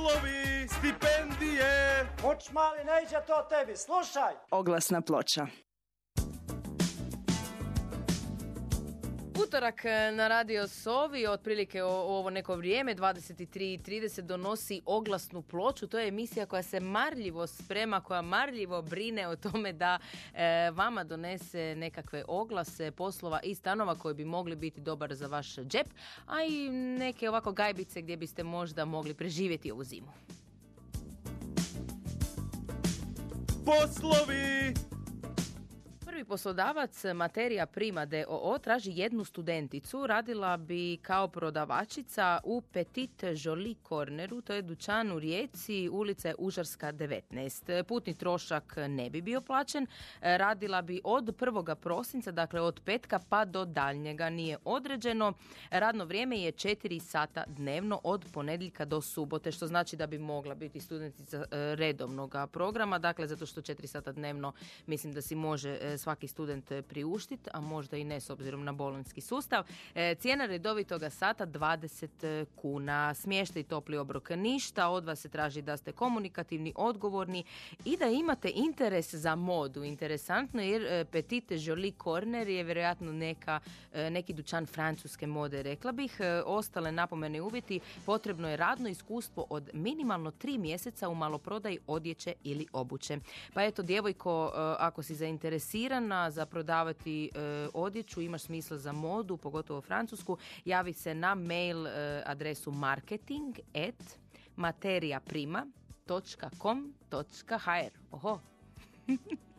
Poslovi, stipendije. Uč mali, ne iđe to tebi, slušaj. Oglasna ploča. Utorak e, na radio Sovi, otprilike u ovo neko vrijeme, 23.30, donosi oglasnu ploču. To je emisija koja se marljivo sprema, koja marljivo brine o tome da e, vama donese nekakve oglase poslova i stanova koji bi mogli biti dobar za vaš džep, a i neke ovako gajbice gdje biste možda mogli preživjeti ovu zimu. Poslovi, Prvi poslodavac Materija Prima DOO traži jednu studenticu. Radila bi kao prodavačica u Petit Jolie Corneru, to je dućan u Rijeci, ulica Užarska 19. Putni trošak ne bi bio plaćen. Radila bi od 1. prosinca, dakle od petka pa do daljnjega nije određeno. Radno vrijeme je 4 sata dnevno od ponedjeljka do subote, što znači da bi mogla biti studentica e, redovnog programa, dakle zato što 4 sata dnevno mislim da si može e, svaki student priuštiti, a možda i ne s obzirom na bolonski sustav. E, cijena redovitoga sata 20 kuna. Smještaj topli obrok ništa. Od vas se traži da ste komunikativni, odgovorni i da imate interes za modu. Interesantno jer e, Petite Jolie Corner je vjerojatno neka, e, neki dućan francuske mode, rekla bih. E, ostale napomene uvjeti potrebno je radno iskustvo od minimalno tri mjeseca u maloprodaji odjeće ili obuće. Pa eto, djevojko, ako si zainteresiran za prodavati e, odjeću, imaš smisla za modu, pogotovo francusku, javi se na mail e, adresu marketing at materijaprima.com.hr. Oho!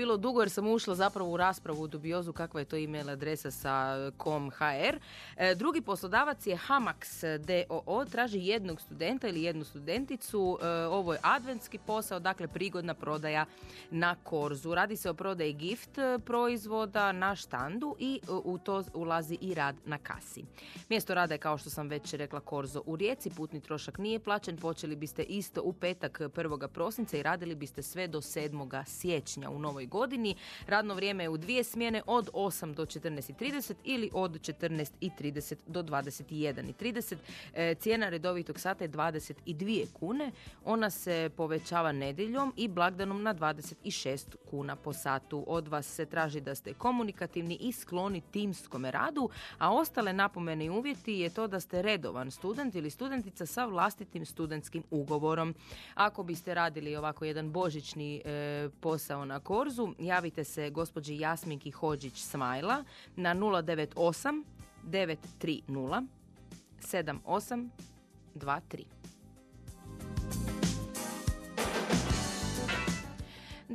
bilo dugo jer sam ušla zapravo u raspravu u dubiozu kakva je to email adresa sa com.hr. E, drugi poslodavac je Hamax DOO, traži jednog studenta ili jednu studenticu. E, ovo je adventski posao, dakle prigodna prodaja na korzu. Radi se o prodaji gift proizvoda na štandu i u to ulazi i rad na kasi. Mjesto rada je kao što sam već rekla korzo u Rijeci, putni trošak nije plaćen, počeli biste isto u petak 1. prosinca i radili biste sve do 7. siječnja u novoj godini. Radno vrijeme je u dvije smjene od 8 do 14.30 ili od 14.30 do 21.30. E, cijena redovitog sata je 22 kune. Ona se povećava nedjeljom i blagdanom na 26 kuna po satu. Od vas se traži da ste komunikativni i skloni timskome radu, a ostale napomene i uvjeti je to da ste redovan student ili studentica sa vlastitim studentskim ugovorom. Ako biste radili ovako jedan božićni e, posao na korzu, javite se gospođi Jasminki Hođić Smajla na 098 930 7823.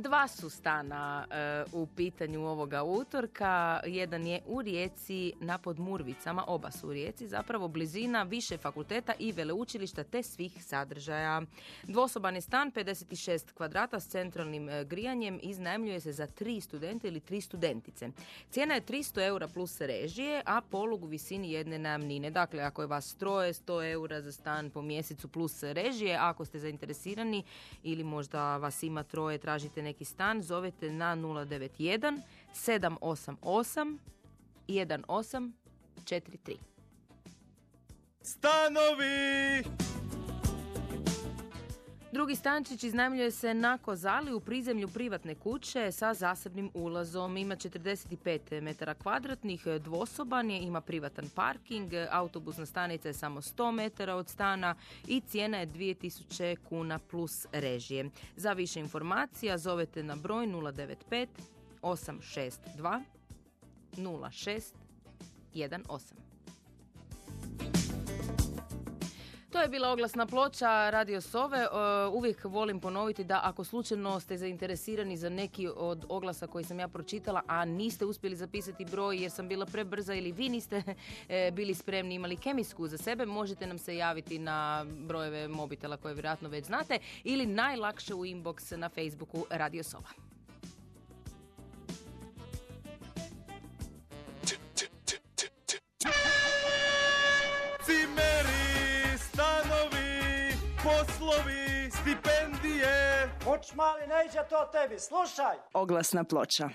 Dva su stana e, u pitanju ovoga utorka. Jedan je u Rijeci na Podmurvicama, oba su u Rijeci, zapravo blizina više fakulteta i veleučilišta te svih sadržaja. Dvosoban stan, 56 kvadrata s centralnim e, grijanjem, iznajmljuje se za tri studente ili tri studentice. Cijena je 300 eura plus režije, a polug u visini jedne najamnine. Dakle, ako je vas troje, 100 eura za stan po mjesecu plus režije. Ako ste zainteresirani ili možda vas ima troje, tražite neki stan, zovete na 091 788 1843. Stanovi! Drugi stančić iznajmljuje se na Kozali u prizemlju privatne kuće sa zasebnim ulazom. Ima 45 metara kvadratnih, dvosoban je, ima privatan parking, autobusna stanica je samo 100 metara od stana i cijena je 2000 kuna plus režije. Za više informacija zovete na broj 095 862 06 18. To je bila oglasna ploča Radio Sove. E, uvijek volim ponoviti da ako slučajno ste zainteresirani za neki od oglasa koji sam ja pročitala, a niste uspjeli zapisati broj jer sam bila prebrza ili vi niste e, bili spremni imali kemijsku za sebe, možete nam se javiti na brojeve mobitela koje vjerojatno već znate ili najlakše u inbox na Facebooku Radio Sova. Poslovi, stipendije. Uč mali, ne iđe to tebi, slušaj. Oglasna ploča.